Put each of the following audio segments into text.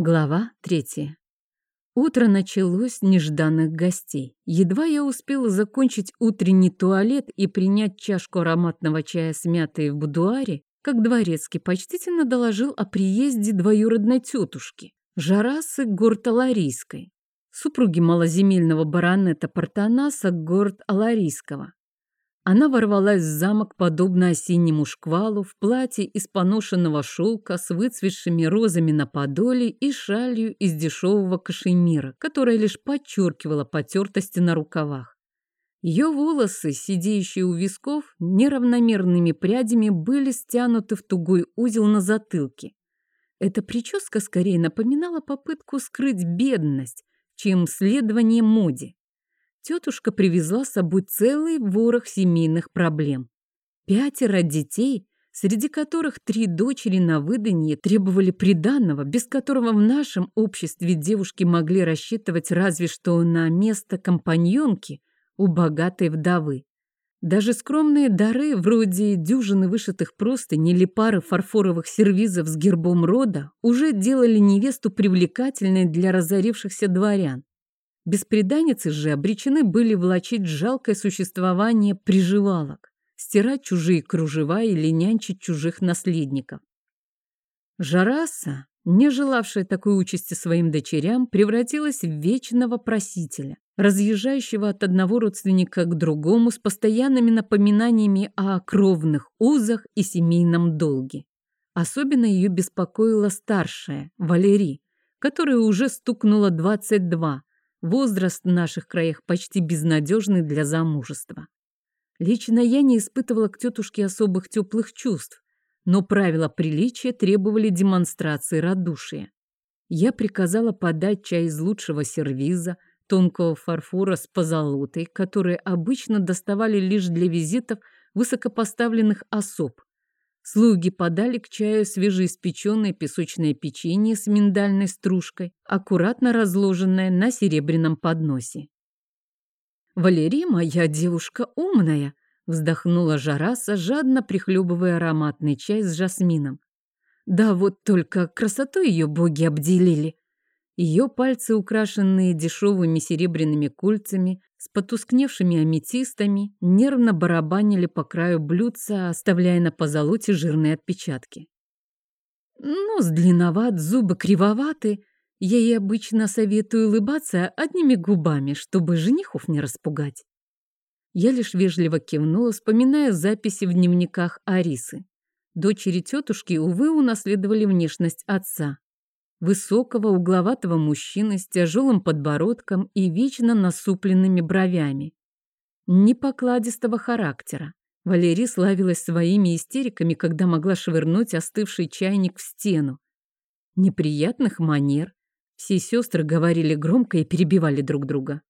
Глава третья. Утро началось нежданных гостей. Едва я успела закончить утренний туалет и принять чашку ароматного чая с мятой в будуаре, как дворецкий почтительно доложил о приезде двоюродной тетушки, Жарасы Горт-Аларийской, супруги малоземельного баронета Портанаса Горт-Аларийского. Она ворвалась в замок, подобно осеннему шквалу, в платье из поношенного шелка с выцветшими розами на подоле и шалью из дешевого кашемира, которая лишь подчеркивала потертости на рукавах. Ее волосы, сидеющие у висков, неравномерными прядями были стянуты в тугой узел на затылке. Эта прическа скорее напоминала попытку скрыть бедность, чем следование моде тетушка привезла с собой целый ворох семейных проблем. Пятеро детей, среди которых три дочери на выданье требовали приданного, без которого в нашем обществе девушки могли рассчитывать разве что на место компаньонки у богатой вдовы. Даже скромные дары, вроде дюжины вышитых простыней или пары фарфоровых сервизов с гербом рода, уже делали невесту привлекательной для разорившихся дворян. Беспреданницы же обречены были влачить жалкое существование приживалок, стирать чужие кружева или нянчить чужих наследников. Жараса, не желавшая такой участи своим дочерям, превратилась в вечного просителя, разъезжающего от одного родственника к другому с постоянными напоминаниями о кровных узах и семейном долге. Особенно ее беспокоила старшая, Валерий, которая уже стукнула 22, Возраст в наших краях почти безнадежный для замужества. Лично я не испытывала к тетушке особых теплых чувств, но правила приличия требовали демонстрации радушия. Я приказала подать чай из лучшего сервиза, тонкого фарфора с позолотой, которые обычно доставали лишь для визитов высокопоставленных особ, Слуги подали к чаю свежеиспеченное песочное печенье с миндальной стружкой, аккуратно разложенное на серебряном подносе. «Валерия моя девушка умная», — вздохнула Жараса, жадно прихлебывая ароматный чай с жасмином. «Да вот только красотой ее боги обделили. Ее пальцы, украшенные дешевыми серебряными кольцами, с потускневшими аметистами, нервно барабанили по краю блюдца, оставляя на позолоте жирные отпечатки. Нос длинноват, зубы кривоваты. Я ей обычно советую улыбаться одними губами, чтобы женихов не распугать. Я лишь вежливо кивнула, вспоминая записи в дневниках Арисы. Дочери тетушки, увы, унаследовали внешность отца. Высокого, угловатого мужчины с тяжелым подбородком и вечно насупленными бровями. Непокладистого характера. Валерия славилась своими истериками, когда могла швырнуть остывший чайник в стену. Неприятных манер. Все сестры говорили громко и перебивали друг друга.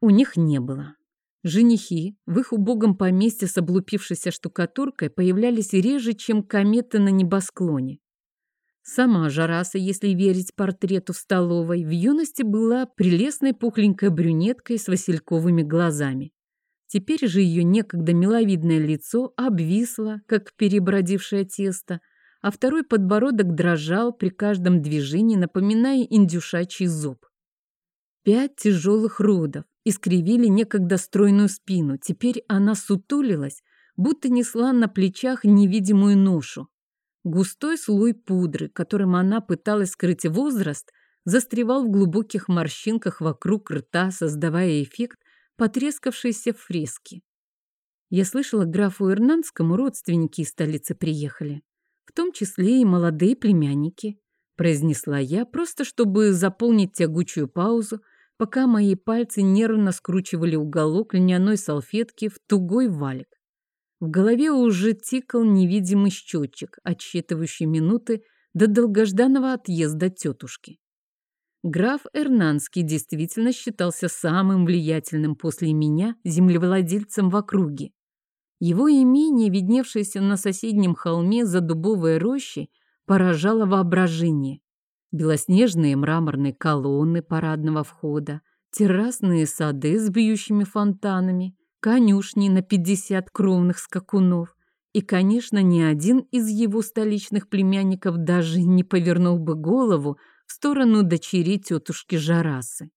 У них не было. Женихи в их убогом поместье с облупившейся штукатуркой появлялись реже, чем кометы на небосклоне. Сама Жараса, если верить портрету в столовой, в юности была прелестной пухленькой брюнеткой с васильковыми глазами. Теперь же ее некогда миловидное лицо обвисло, как перебродившее тесто, а второй подбородок дрожал при каждом движении, напоминая индюшачий зуб. Пять тяжелых родов искривили некогда стройную спину, теперь она сутулилась, будто несла на плечах невидимую ношу. Густой слой пудры, которым она пыталась скрыть возраст, застревал в глубоких морщинках вокруг рта, создавая эффект потрескавшейся фрески. Я слышала, графу Ирнанскому родственники из столицы приехали, в том числе и молодые племянники, произнесла я, просто чтобы заполнить тягучую паузу, пока мои пальцы нервно скручивали уголок льняной салфетки в тугой валик. В голове уже тикал невидимый счетчик, отсчитывающий минуты до долгожданного отъезда тетушки. Граф Эрнанский действительно считался самым влиятельным после меня землевладельцем в округе. Его имение, видневшееся на соседнем холме за дубовой рощей, поражало воображение. Белоснежные мраморные колонны парадного входа, террасные сады с бьющими фонтанами, конюшни на 50 кровных скакунов, и, конечно, ни один из его столичных племянников даже не повернул бы голову в сторону дочери тетушки Жарасы.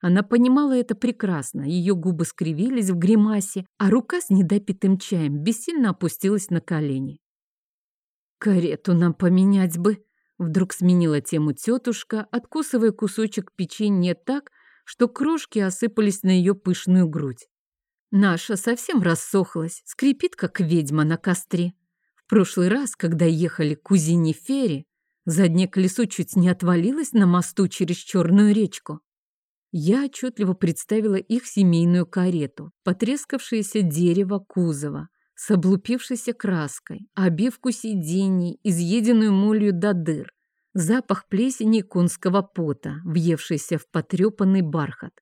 Она понимала это прекрасно, ее губы скривились в гримасе, а рука с недопитым чаем бессильно опустилась на колени. «Карету нам поменять бы», — вдруг сменила тему тетушка, откусывая кусочек печенья так, что крошки осыпались на ее пышную грудь. Наша совсем рассохлась, скрипит, как ведьма на костре. В прошлый раз, когда ехали к кузине Фере, заднее колесо чуть не отвалилось на мосту через Черную речку. Я отчетливо представила их семейную карету, потрескавшееся дерево кузова, с облупившейся краской, обивку сидений, изъеденную молью до дыр, запах плесени конского пота, въевшийся в потрепанный бархат.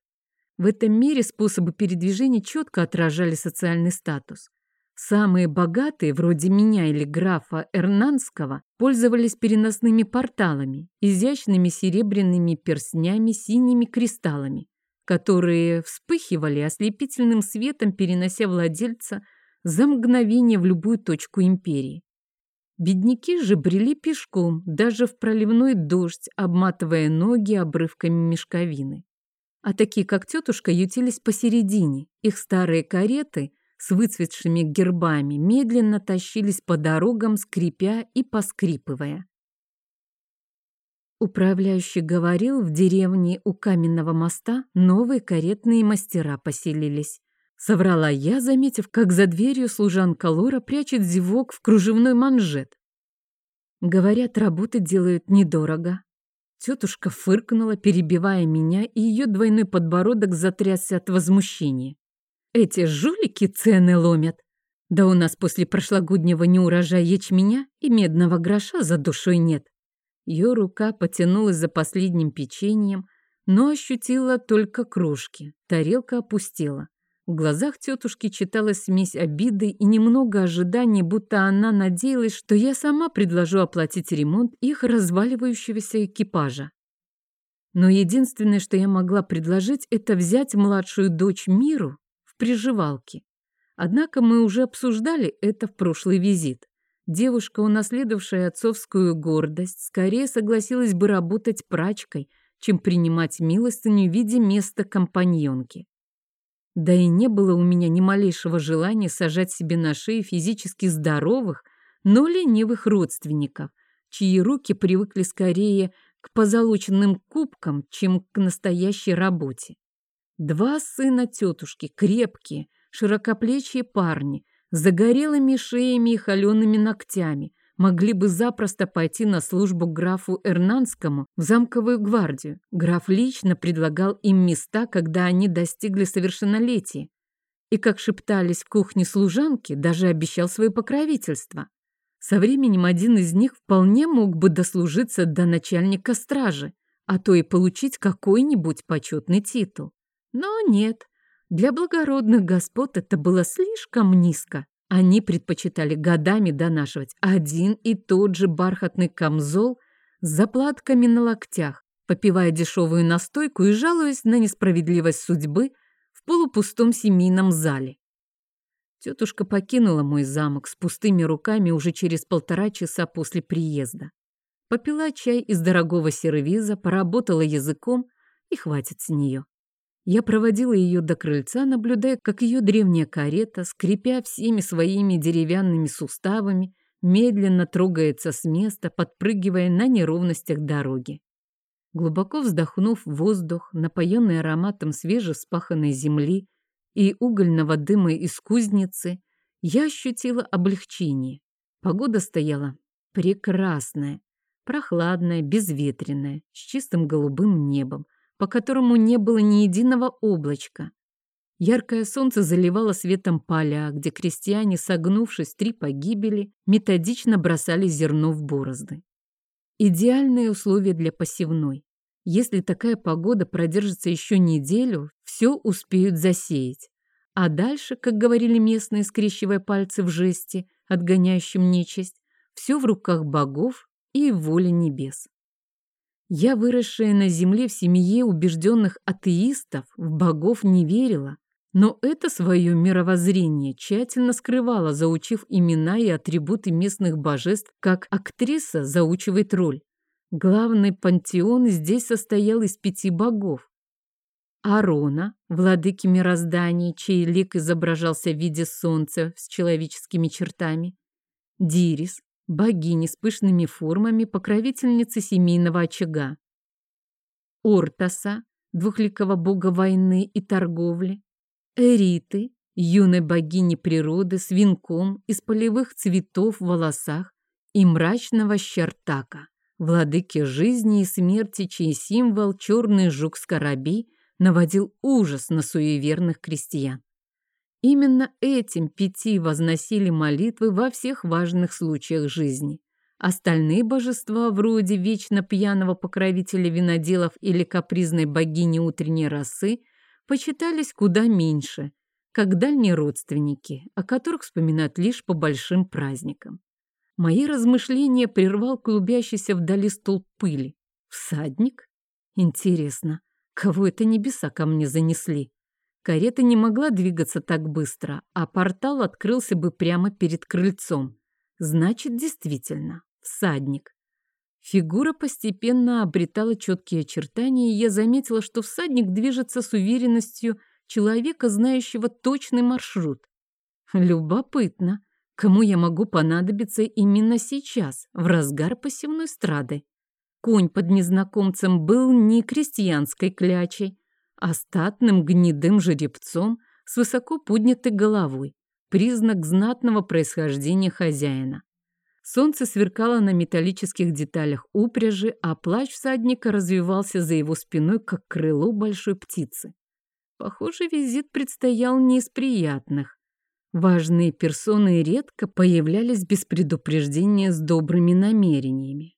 В этом мире способы передвижения четко отражали социальный статус. Самые богатые, вроде меня или графа Эрнанского, пользовались переносными порталами, изящными серебряными перстнями, синими кристаллами, которые вспыхивали ослепительным светом, перенося владельца за мгновение в любую точку империи. Бедняки же брели пешком, даже в проливной дождь, обматывая ноги обрывками мешковины. А такие, как тетушка, ютились посередине. Их старые кареты с выцветшими гербами медленно тащились по дорогам, скрипя и поскрипывая. Управляющий говорил, в деревне у каменного моста новые каретные мастера поселились. Соврала я, заметив, как за дверью служанка Лора прячет зевок в кружевной манжет. Говорят, работы делают недорого. Тетушка фыркнула, перебивая меня, и ее двойной подбородок затрясся от возмущения. Эти жулики цены ломят. Да у нас после прошлогоднего неурожая ячменя и медного гроша за душой нет. Ее рука потянулась за последним печеньем, но ощутила только крошки. Тарелка опустела. В глазах тетушки читалась смесь обиды и немного ожидания, будто она надеялась, что я сама предложу оплатить ремонт их разваливающегося экипажа. Но единственное, что я могла предложить, это взять младшую дочь Миру в приживалке. Однако мы уже обсуждали это в прошлый визит. Девушка, унаследовавшая отцовскую гордость, скорее согласилась бы работать прачкой, чем принимать милостыню в виде места компаньонки. Да и не было у меня ни малейшего желания сажать себе на шею физически здоровых, но ленивых родственников, чьи руки привыкли скорее к позолоченным кубкам, чем к настоящей работе. Два сына тетушки, крепкие, широкоплечие парни, загорелыми шеями и холеными ногтями, могли бы запросто пойти на службу графу Эрнанскому в замковую гвардию. Граф лично предлагал им места, когда они достигли совершеннолетия. И, как шептались в кухне служанки, даже обещал свое покровительство. Со временем один из них вполне мог бы дослужиться до начальника стражи, а то и получить какой-нибудь почетный титул. Но нет, для благородных господ это было слишком низко. Они предпочитали годами донашивать один и тот же бархатный камзол с заплатками на локтях, попивая дешевую настойку и жалуясь на несправедливость судьбы в полупустом семейном зале. Тетушка покинула мой замок с пустыми руками уже через полтора часа после приезда. Попила чай из дорогого сервиза, поработала языком, и хватит с нее. Я проводила ее до крыльца, наблюдая, как ее древняя карета, скрипя всеми своими деревянными суставами, медленно трогается с места, подпрыгивая на неровностях дороги. Глубоко вздохнув воздух, напоенный ароматом свежеспаханной земли и угольного дыма из кузницы, я ощутила облегчение. Погода стояла прекрасная, прохладная, безветренная, с чистым голубым небом, по которому не было ни единого облачка. Яркое солнце заливало светом поля, где крестьяне, согнувшись три погибели, методично бросали зерно в борозды. Идеальные условия для посевной. Если такая погода продержится еще неделю, все успеют засеять. А дальше, как говорили местные, скрещивая пальцы в жесте, отгоняющим нечисть, все в руках богов и воля небес. Я, выросшая на земле в семье убежденных атеистов, в богов не верила, но это свое мировоззрение тщательно скрывала, заучив имена и атрибуты местных божеств, как актриса заучивает роль. Главный пантеон здесь состоял из пяти богов. Арона, владыки мироздания, чей лик изображался в виде солнца с человеческими чертами. Дирис, богини с пышными формами, покровительницы семейного очага. Ортаса, двухликого бога войны и торговли. Эриты, юной богини природы с венком из полевых цветов в волосах и мрачного Щертака, владыки жизни и смерти, чей символ черный жук-скоробей наводил ужас на суеверных крестьян. Именно этим пяти возносили молитвы во всех важных случаях жизни. Остальные божества, вроде вечно пьяного покровителя виноделов или капризной богини утренней росы, почитались куда меньше, как дальние родственники, о которых вспоминают лишь по большим праздникам. Мои размышления прервал клубящийся вдали столб пыли. Всадник? Интересно, кого это небеса ко мне занесли? Карета не могла двигаться так быстро, а портал открылся бы прямо перед крыльцом. Значит, действительно, всадник. Фигура постепенно обретала четкие очертания, и я заметила, что всадник движется с уверенностью человека, знающего точный маршрут. Любопытно. Кому я могу понадобиться именно сейчас, в разгар посевной страды? Конь под незнакомцем был не крестьянской клячей, а статным гнедым жеребцом с высоко поднятой головой, признак знатного происхождения хозяина. Солнце сверкало на металлических деталях упряжи, а плащ всадника развивался за его спиной, как крыло большой птицы. Похоже, визит предстоял не из приятных. Важные персоны редко появлялись без предупреждения с добрыми намерениями.